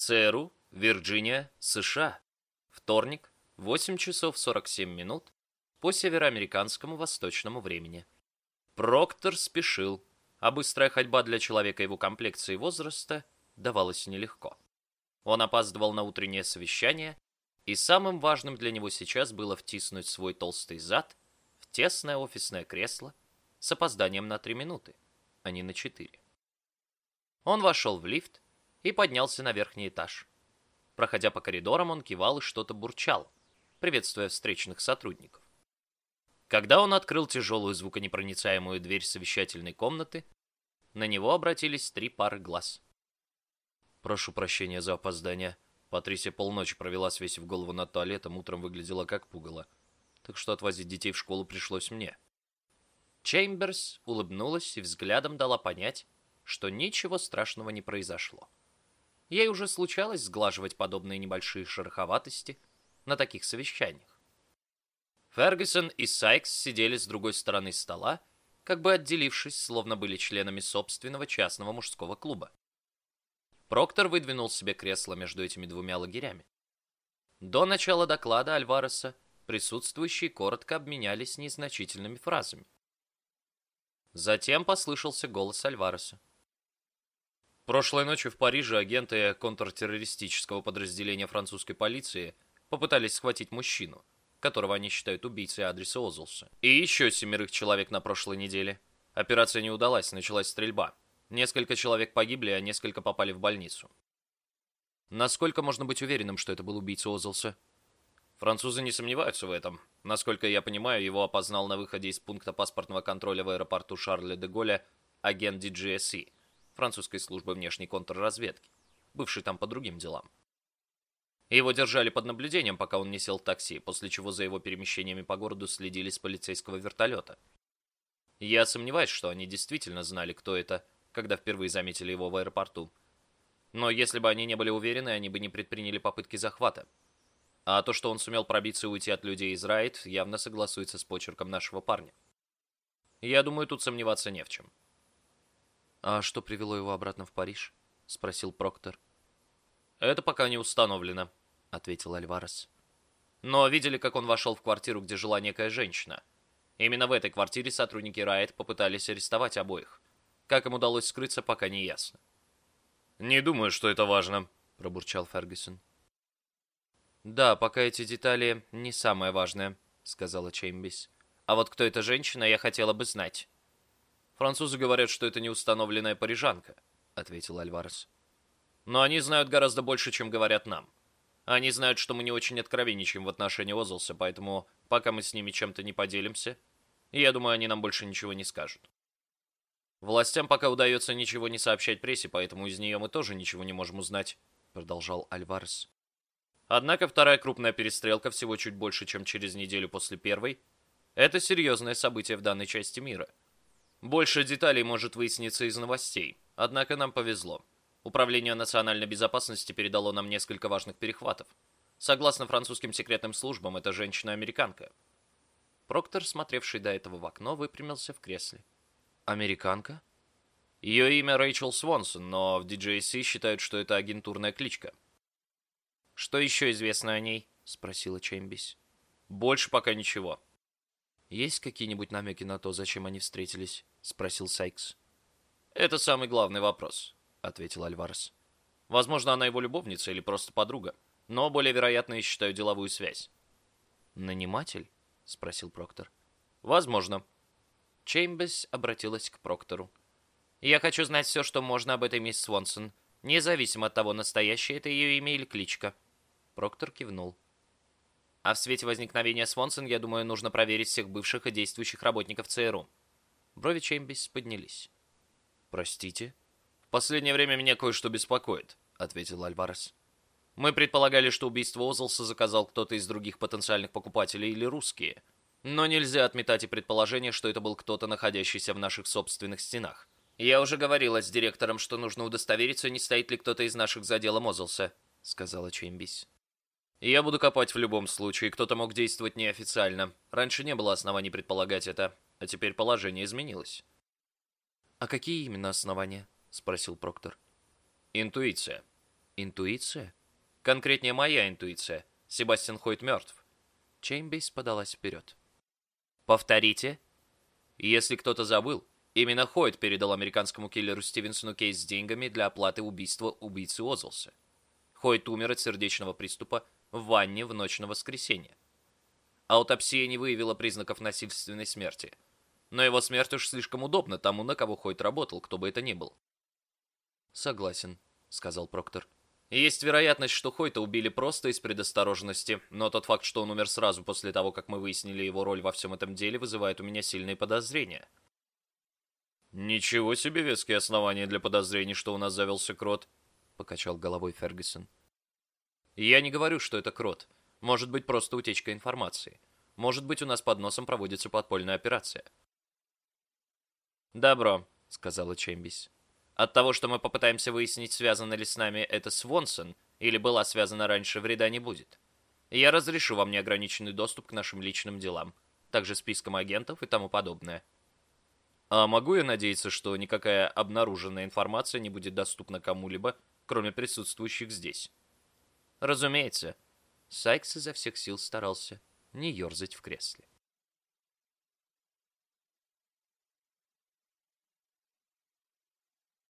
ЦРУ, Вирджиния, США. Вторник, 8 часов 47 минут по североамериканскому восточному времени. Проктор спешил, а быстрая ходьба для человека его комплекции и возраста давалась нелегко. Он опаздывал на утреннее совещание, и самым важным для него сейчас было втиснуть свой толстый зад в тесное офисное кресло с опозданием на три минуты, а не на четыре. Он вошел в лифт и поднялся на верхний этаж. Проходя по коридорам, он кивал и что-то бурчал, приветствуя встречных сотрудников. Когда он открыл тяжелую звуконепроницаемую дверь совещательной комнаты, на него обратились три пары глаз. «Прошу прощения за опоздание. Патрисия полночи провела свесь в голову над туалетом, утром выглядела как пугало. Так что отвозить детей в школу пришлось мне». Чеймберс улыбнулась и взглядом дала понять, что ничего страшного не произошло. Ей уже случалось сглаживать подобные небольшие шероховатости на таких совещаниях. Фергюсон и Сайкс сидели с другой стороны стола, как бы отделившись, словно были членами собственного частного мужского клуба. Проктор выдвинул себе кресло между этими двумя лагерями. До начала доклада Альвареса присутствующие коротко обменялись незначительными фразами. Затем послышался голос Альвареса. Прошлой ночью в Париже агенты контртеррористического подразделения французской полиции попытались схватить мужчину, которого они считают убийцей адреса Озлса. И еще семерых человек на прошлой неделе. Операция не удалась, началась стрельба. Несколько человек погибли, а несколько попали в больницу. Насколько можно быть уверенным, что это был убийца Озлса? Французы не сомневаются в этом. Насколько я понимаю, его опознал на выходе из пункта паспортного контроля в аэропорту Шарля де Голля агент DGSE французской службы внешней контрразведки, бывший там по другим делам. Его держали под наблюдением, пока он не сел в такси, после чего за его перемещениями по городу следили с полицейского вертолета. Я сомневаюсь, что они действительно знали, кто это, когда впервые заметили его в аэропорту. Но если бы они не были уверены, они бы не предприняли попытки захвата. А то, что он сумел пробиться и уйти от людей из Райт, явно согласуется с почерком нашего парня. Я думаю, тут сомневаться не в чем. «А что привело его обратно в Париж?» — спросил Проктор. «Это пока не установлено», — ответил Альварес. «Но видели, как он вошел в квартиру, где жила некая женщина. Именно в этой квартире сотрудники Райт попытались арестовать обоих. Как им удалось скрыться, пока не ясно». «Не думаю, что это важно», — пробурчал Фергюсон. «Да, пока эти детали не самое важное», — сказала Чеймбис. «А вот кто эта женщина, я хотела бы знать». Французы говорят, что это не установленная парижанка, ответил Альварес. Но они знают гораздо больше, чем говорят нам. Они знают, что мы не очень откровенничаем в отношении Озлса, поэтому пока мы с ними чем-то не поделимся, я думаю, они нам больше ничего не скажут. Властям пока удается ничего не сообщать прессе, поэтому из нее мы тоже ничего не можем узнать, продолжал Альварес. Однако вторая крупная перестрелка всего чуть больше, чем через неделю после первой, это серьезное событие в данной части мира – больше деталей может выясниться из новостей. Однако нам повезло. Управление национальной безопасности передало нам несколько важных перехватов. Согласно французским секретным службам, это женщина-американка. Проктор, смотревший до этого в окно, выпрямился в кресле. «Американка?» Ее имя Рэйчел Свонсон, но в DJC считают, что это агентурная кличка. «Что еще известно о ней?» — спросила Чембис. «Больше пока ничего. «Есть какие-нибудь намеки на то, зачем они встретились?» — спросил Сайкс. «Это самый главный вопрос», — ответил Альварес. «Возможно, она его любовница или просто подруга, но более вероятно, я считаю деловую связь». «Наниматель?» — спросил Проктор. «Возможно». Чеймбес обратилась к Проктору. «Я хочу знать все, что можно об этой мисс Свонсон, независимо от того, настоящее это ее имя или кличка». Проктор кивнул. А в свете возникновения Свонсон, я думаю, нужно проверить всех бывших и действующих работников ЦРУ. Брови Чембис поднялись. «Простите?» «В последнее время меня кое-что беспокоит», — ответил Альварес. «Мы предполагали, что убийство Озлса заказал кто-то из других потенциальных покупателей или русские. Но нельзя отметать и предположение, что это был кто-то, находящийся в наших собственных стенах. Я уже говорила с директором, что нужно удостовериться, не стоит ли кто-то из наших за делом Озлса», — сказала Чембис. Я буду копать в любом случае, кто-то мог действовать неофициально. Раньше не было оснований предполагать это, а теперь положение изменилось. «А какие именно основания?» — спросил Проктор. «Интуиция. Интуиция? Конкретнее моя интуиция. Себастьян Хойт мертв. Чеймберс подалась вперед. Повторите. Если кто-то забыл, именно Хойт передал американскому киллеру Стивенсону кейс с деньгами для оплаты убийства убийцы Озлса. Хойт умер от сердечного приступа в ванне в ночь на воскресенье. Аутопсия не выявила признаков насильственной смерти. Но его смерть уж слишком удобна тому, на кого Хойт работал, кто бы это ни был. «Согласен», — сказал Проктор. «Есть вероятность, что Хойта убили просто из предосторожности, но тот факт, что он умер сразу после того, как мы выяснили его роль во всем этом деле, вызывает у меня сильные подозрения». «Ничего себе веские основания для подозрений, что у нас завелся крот», — покачал головой Фергюсон. «Я не говорю, что это крот. Может быть, просто утечка информации. Может быть, у нас под носом проводится подпольная операция». «Добро», — сказала Чембис. От того, что мы попытаемся выяснить, связано ли с нами это Свонсон, или была связана раньше, вреда не будет. Я разрешу вам неограниченный доступ к нашим личным делам, также спискам агентов и тому подобное. А могу я надеяться, что никакая обнаруженная информация не будет доступна кому-либо, кроме присутствующих здесь? Разумеется. Сайкс изо всех сил старался не ерзать в кресле.